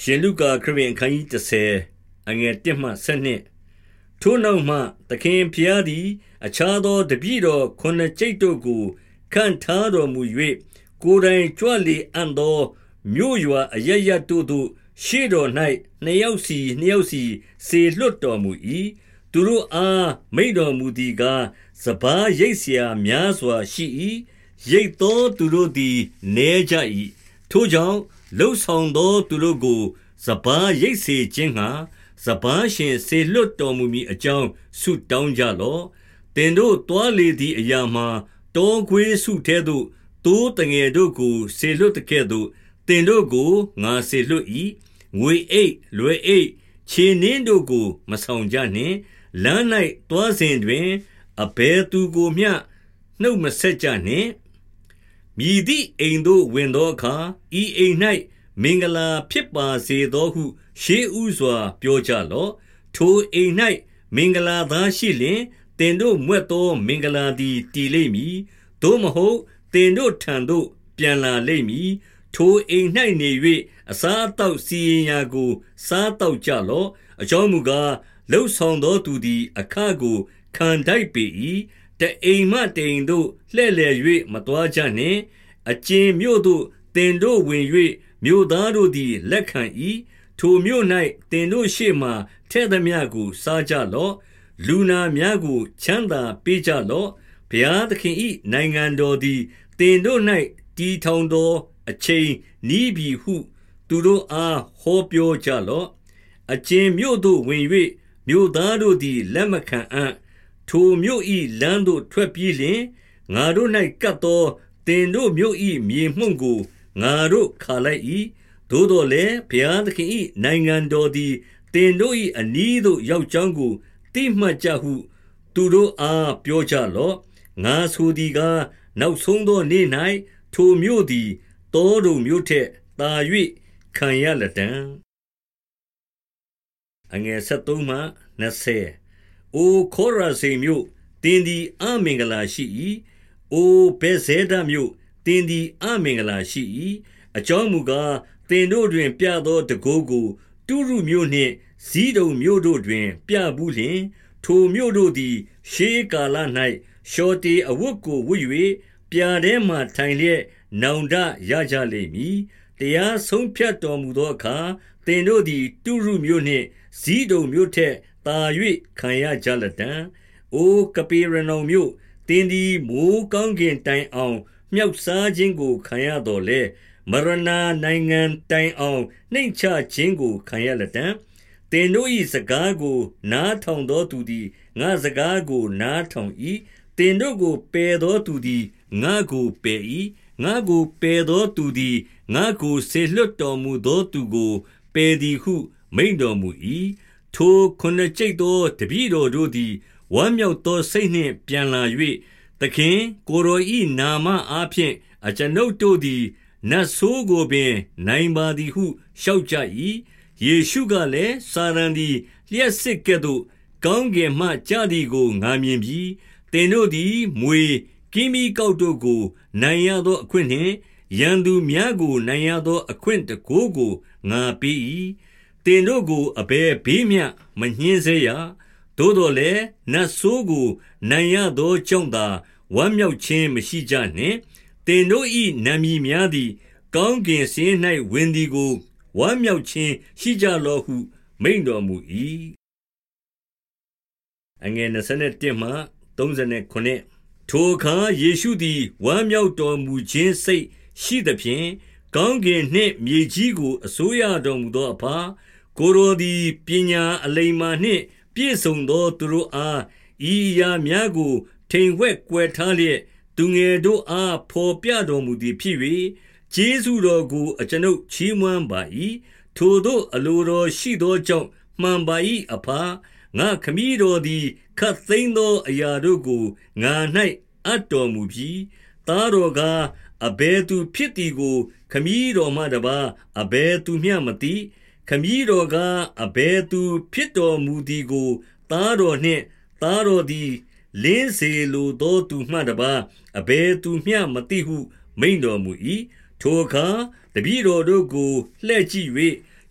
ရှင်လုကာခရစ်အခန်းကြီး30အငယ်1မှ7ထိုနောက်မှသခင်ဖျားသည် အခြားသောတပည့်တော်ခုနှစ်ကျိတ်တို့ကိုခန့်ထားတော်မူ၍ကိုယ်တိုင်ကြွလေအံ့သောမြို့ရွာအရရတို့သို့ရှေ့တော်၌နှစ်ယောက်စီနှစ်ယောက်စီစေလွတ်တော်မူ၏သူတို့အားမိန်တော်မူသည်ကားစပားရိတ်เสียများစွာရှိ၏ရိတ်သောသူတို့သည်နေကြ၏ထိုကြောင့် လှုပ်ဆောင်သောသူတို့ကိုစပားရိတ်စေခြင်းငှာစပားရှင်စေလွတ်တော်မူမည်အကြောင်းဆုတောင်းကြလော့တင်တို့တွားလေသည့်အရာမှာတောခွေးစုထဲသို့တိုးတငယ်တို့ကိုစေလွတ်တဲ့ကဲ့သို့တင်တို့ကိုငါစေလွတ်၏ငွေအိတ်လွယ်အိတ်ခြေနှင်းတို့ကို မဆောင်ကြနှင့်လမ်း၌တွားစဉ်တွင်အဘဲသူကိုမျှနှုတ်မဆက်ကြနှင့် မြည်သည့်အိမ်သို့ဝင်သောအခါဤအိမ်၌မင်္ဂလာဖြစ်ပါစေသောဟု ရှေးဥစွာ ပြောကြလော့ထိုအိမ်၌မင်္ဂလာသားရှိလျင်တင်တို့မွက်သောမင်္ဂလာသည်တည်လိမ့်မည်သို့မဟုတ်တင်တို့ထံသို့ ပြန်လာလိမ့်မည်ထိုအိမ်၌နေ၍အစားအသောက်စီရင်ရာကို စားတော့ကြလော့အကြောင်းမူကားလှုပ်ဆောင်သောသူသည် အခကိုခံတိုက်ပေ၏ တအိမ်မှတိမ်သို့လှဲ့လေ၍မတော်ကြနှင့်အကျဉ်မြို့သို့တင်တို့ဝင်၍မြို့သားတို့သည်လက်ခံ၏ထိုမြို့၌တင်တို့ရှေ့မှထဲ့သမျှကိုစားကြလော့လူနာများကိုချမ်းသာပေးကြလော့ဘုရားသခင်၏နိုင်ငံတော်သည်တင်တို့၌တည်ထောင်သောအချိန်နီးပြီဟု သူတို့အားဟောပြောကြလော့အကျဉ်မြို့သို့ဝင်၍မြို့သားတို့သည်လက်မခံအံ့ ထိုမြို့၏လမ်းသို့ထွက်ပြီးလျှင်ငါတို့၌ကပ်သောတင်တို့မြို့၏မြေမှုန့်ကိုငါတို့ခါလိုက်၏သို့တော်လည်းဘုရားသခင်၏နိုင်ငံတော်သည်တင်တို့၏အနီးသို့ရောက်ကြောင်းကိုတိမှတ်ကြဟု သူတို့အားပြောကြလော့ငါဆိုသည်ကားနောက်ဆုံးသောနေ့၌ထိုမြို့သည်တောတုံမြို့ထက်သာ၍ခံရလတံအငယ်73မှ20 အိုခောရာစိန်မြို့တင်းဒီအမင်္ဂလာရှိ၏အိုဘေဇေဒမြို့တင်းဒီအမင်္ဂလာရှိ၏အကြောင်းမူကားတင်တို့တွင် ပြသောတကိုးကို တုရုမြို့နှင့်ဇီးတုံမြို့တို့တွင် ပြဘူးလျင် ထိုမြို့တို့သည် ရှေးကာလ၌ရှောတေအဝတ်ကို ဝတ်၍ပြာထဲမှထိုင်လျက် နောင်တရကြလိမ့်မည် တရားဆုံးဖြတ်တော်မူသောအခါ သင်တို့သည် တုရုမြို့နှင့်ဇီးတုံမြို့ထက် သာ၍ခံရကြလတံအိုကပေရနောင်မြို့တင်းဒီမိုးကောင်းကင်တိုင်အောင် မြောက်စားခြင်းကိုခံရတော်လေမရဏနိုင်ငံတိုင်အောင်နှိမ့်ချခြင်းကိုခံရလတံတင်တို့၏စကားကို နားထောင်သောသူသည်ငါစကားကို နားထောင်၏တင်တို့ကိုပယ်သောသူသည်ငါကိုပယ်၏ငါကိုပယ်သောသူသည်ငါကိုဆေလွတ်တော်မူသောသူကိုပယ်သည်ဟု မိန်တော်မူ၏ ထိုခုနှစ်ကျိတ်သောတပည့်တော်တို့သည် ဝမ်းမြောက်သောစိတ်နှင့်ပြန်လာ၍သခင်ကိုယ်တော်၏နာမအားဖြင့်အကျွန်ုပ်တို့သည်နတ်ဆိုးကိုပင် နိုင်ပါသည်ဟုလျှောက်ကြ၏ယေရှုကလည်းစာရန်သည်လျှက်စစ်ကဲ့သို့ ကောင်းကင်မှကြသည်ကိုငါမြင်ပြီးသင်တို့သည်မွေကင်းမီကောက်တို့ကို နိုင်ရသောအခွင့်နှင့်ရန်သူများကို နိုင်ရသောအခွင့်တကိုးကိုငါပေး၏ တင်တို့ကိုအဘယ်ဘေးမျှမညှင်းစေရသို့တော်လည်းနတ်ဆိုးကိုနိုင်ရသောကြောင့်သာဝမ်းမြောက်ခြင်းမရှိကြနှင့်တင်တို့၏နာမည်များသည် ကောင်းကင်စင်း၌ဝင်သည်ကိုဝမ်းမြောက်ခြင်းရှိကြလောဟု မိန်တော်မူ၏အငယ်27မှ39ထိုအခါယေရှုသည်ဝမ်းမြောက်တော်မူခြင်းစိတ်ရှိသဖြင့်ကောင်းကင်နှင့်မြေကြီးကိုအစိုးရတော်မူသောအဖ ကိုရိုသည်ပညာအလိမ္မာနှင့် ပြည့်စုံသောသူတို့အားဤအရာများကို ထိန်ဝှက်ကွယ်ထားလျက်သူငယ်တို့အားဖော်ပြတော်မူသည်ဖြစ်၍ကျေးဇူးတော်ကိုအကျွန်ုပ်ချီးမွမ်းပါ၏ထိုတို့အလိုတော်ရှိသောကြောင့်မှန်ပါ၏အဖငါခမည်းတော်သည်ခတ်သိမ်းသောအရာတို့ကိုငါ၌အပ်တော်မူပြီးသားတော်ကအဘယ်သူဖြစ်သည်ကို ခမည်းတော်မှတပါအဘယ်သူမျှမသိ ခမည်းတော်ကအဘယ်သူဖြစ်တော်မူသည်ကို သားတော်နှင့်သားတော်သည် လင်းစေလိုသောသူမှတပါအဘယ်သူမျှမသိဟု မိန်တော်မူ၏ထိုအခါတပည့်တော်တို့ကိုလှဲ့ကြည့်၍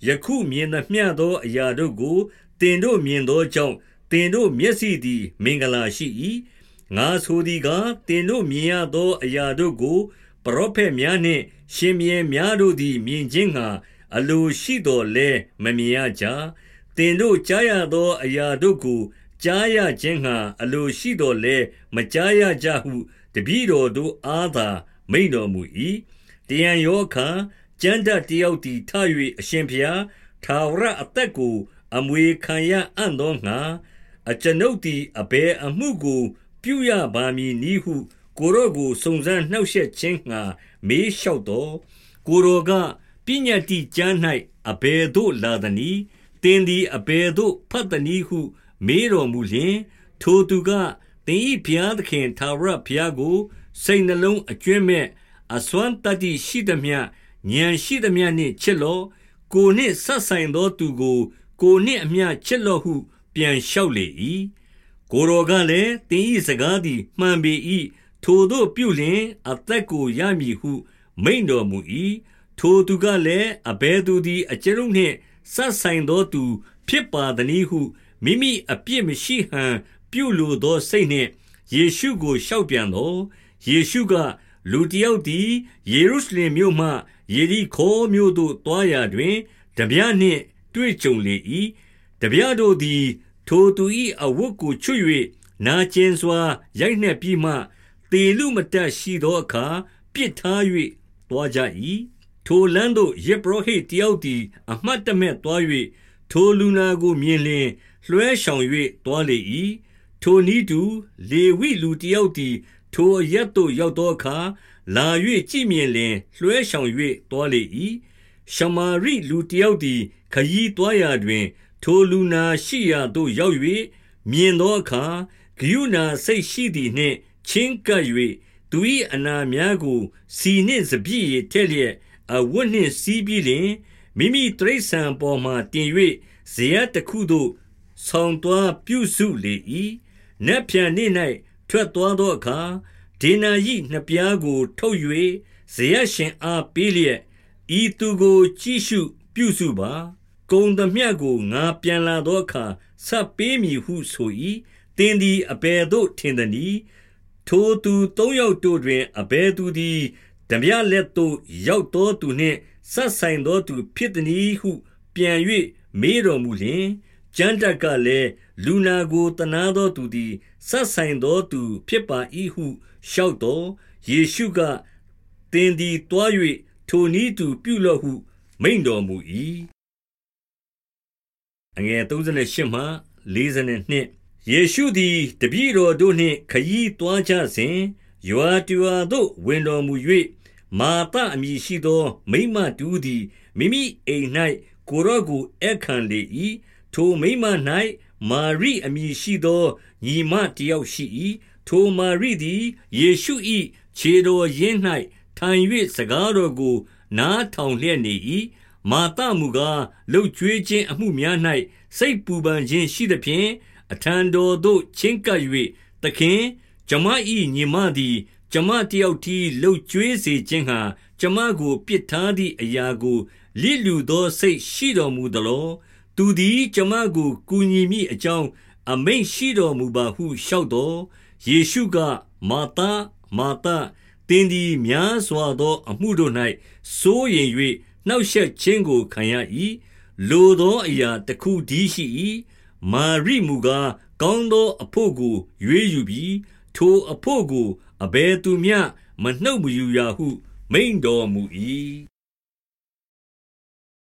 ယယခုမြင်သမျှသောအရာတို့ကိုသင်တို့မြင်သောကြောင့်သင်တို့မျက်စိသည် မင်္ဂလာရှိ၏ငါဆိုသည်ကားသင်တို့မြင်ရသောအရာတို့ကို ပရောဖက်များနှင့် ရှင်ဘုရင်များတို့သည် မြင်ခြင်းငှာ အလိုရှိတော်လဲမမြင်ရကြသင်တို့ကြားရသောအရာတို့ကိုကြားရခြင်းငှာအလိုရှိတော်လဲမကြားရကြဟုတပည့်တော်တို့အားသာမိန်တော်မူ၏တယံယောခာကျမ်းတတ်တယောက်သည်ထ၍အရှင်ဖျားထာဝရအသက်ကို အမွေခံရအံ့သောငှာအကျွန်ုပ်သည်အဘယ်အမှုကို ပြုရပါမည်နည်းဟု ကိုရော့ကိုစုံစမ်းနှောက်ယှက်ခြင်းငှာမေးလျှောက်တော်ကိုရောက ပညတ်တိကျမ်း၌အဘယ်သို့လာသနည်းသင်သည်အဘယ်သို့ဖတ်သနည်းဟု မေးတော်မူလျင် ထိုသူကသင်၏ဘုရားသခင်ထာဝရဘုရားကို စိတ်နှလုံးအကျွင့်မဲ့အစွမ်းတတ္တိရှိသမျှဉာဏ်ရှိသမျှနှင့်ချစ်လော့ကိုနှင့်ဆက်ဆိုင်သောသူကို ကိုနှင့်အမျှချစ်လော့ဟု ပြန်လျှောက်လေ၏ကိုတော်ကလည်းသင်၏စကားသည်မှန်ပေ၏ထိုတို့ပြုလျင် အသက်ကိုရမည်ဟု မိန်တော်မူ၏ ထိုသူကလည်းအဘဲသူသည် အကျွန်ုပ်နှင့်ဆက်ဆိုင်သောသူ ဖြစ်ပါသနည်းဟုမိမိအပြစ်မရှိဟန်ပြုလိုသောစိတ်နှင့်ယေရှုကိုလျှောက်ပြန်သောယေရှုက လူတယောက်သည်ယေရုရှလင်မြို့မှယေရိခေါမြို့သို့သွားရာတွင်တပြားနှင့် တွေ့ကြုံလေ၏တပြားတို့သည် ထိုသူ၏အဝတ်ကိုချွတ်၍နာကျင်စွာရိုက်နှက်ပြီးမှတေလူမတတ်ရှိသောအခါပြစ်ထား၍သွားကြ၏ ထိုလမ်းသို့ယေဘရဟိတယောက်သည် အမှတ်တမဲ့သွား၍ထိုလူနာကိုမြင်လျင် လွှဲဆောင်၍သွားလေ၏ထိုနည်းတူ လေဝိလူတယောက်သည် ထိုအရက်သို့ ရောက်သောအခါ လာ၍ကြည်မြင်လျင် လွှဲဆောင်၍သွားလေ၏ရှမာရိလူတယောက်သည်ခยีသွားရာတွင် ထိုလူနာရှိရာသို့ ရောက်၍မြင်သောအခါဂိယုနာစိတ်ရှိသည်နှင့် ချင်းကပ်၍သူ၏အနာများကိုစီနှင့်စပြည့်ရထက်လျက် အဝတ်နှင့်စီးပြီးလျင်မိမိတရိษံပေါ်မှတင်၍ဇေယတခုသို့ဆောင်သွားပြုစုလေ၏နက်ဖြန်နေ့၌ထွက်သွားသောအခါဒေနာယိနှစ်ပြားကို ထုတ်၍ဇေယရှင်အားပေးလျက်ဤသူကို ကြည့်ရှုပြုစုပါကုံသမျှကိုငါပြန်လာသောအခါဆက်ပေးမည်ဟုဆို၏တင်းသည်အဘယ်သို့ထင်သနည်းထိုသူသုံးယောက်တို့တွင်အဘယ်သူသည် ဓမြလက်သို့ရောက်သောသူနှင့်ဆက်ဆိုင်သောသူဖြစ်သည်ဟု ပြန်၍မေးတော်မူလျင်ကျမ်းတတ်ကလည်းလူနာကိုတနာသောသူသည်ဆက်ဆိုင်သောသူဖြစ်ပါ၏ဟုလျှောက်တော်ယေရှုကသင်သည်တွား၍ထိုနည်းသူပြုလော့ဟု မိန်တော်မူ၏အငယ်38မှ42ယေရှုသည်တပည့်တော်တို့နှင့်ခရီးသွားကြစဉ်ယွာတူဝါသို့ဝင်တော်မူ၍ မာသအမည်ရှိသော မိမတူသည်မိမိအိမ်၌ကိုရော့ကိုဧခံလေ၏ထိုမိမ၌မာရိအမည်ရှိသောညီမတယောက်ရှိ၏ထိုမာရိသည်ယေရှု၏ခြေတော်ရင်း၌ထိုင်၍စကားတော်ကို နားထောင်လျက်နေ၏မာသမူကားလှုပ်ကြွေးခြင်းအမှုများ၌စိတ်ပူပန်ခြင်းရှိသဖြင့်အထံတော်သို့ချင်းကပ်၍သခင်ကျမ၏ညီမသည် ကျမတယောက်တည်းလှုပ်ကြွေးစေခြင်းဟာကျမကိုပြစ်ထားသည့်အရာကိုလိလူသောစိတ်ရှိတော်မူသလောသူသည်ကျမကိုကူညီမိအကြောင်းအမိန့်ရှိတော်မူပါဟုလျှောက်တော်ယေရှုကမာသမာသသင်သည်များစွာသော အမှုတို့၌စိုးရင်၍နှောက်ယှက်ခြင်းကိုခံရ၏လိုသောအရာတစ်ခုတည်းရှိ၏မာရိမူကားကောင်းသောအဖို့ကို ရွေးယူပြီးထိုအဖို့ကို အဘယ်သူမျှ မနှုတ်မယူရဟု မိန်တော်မူ၏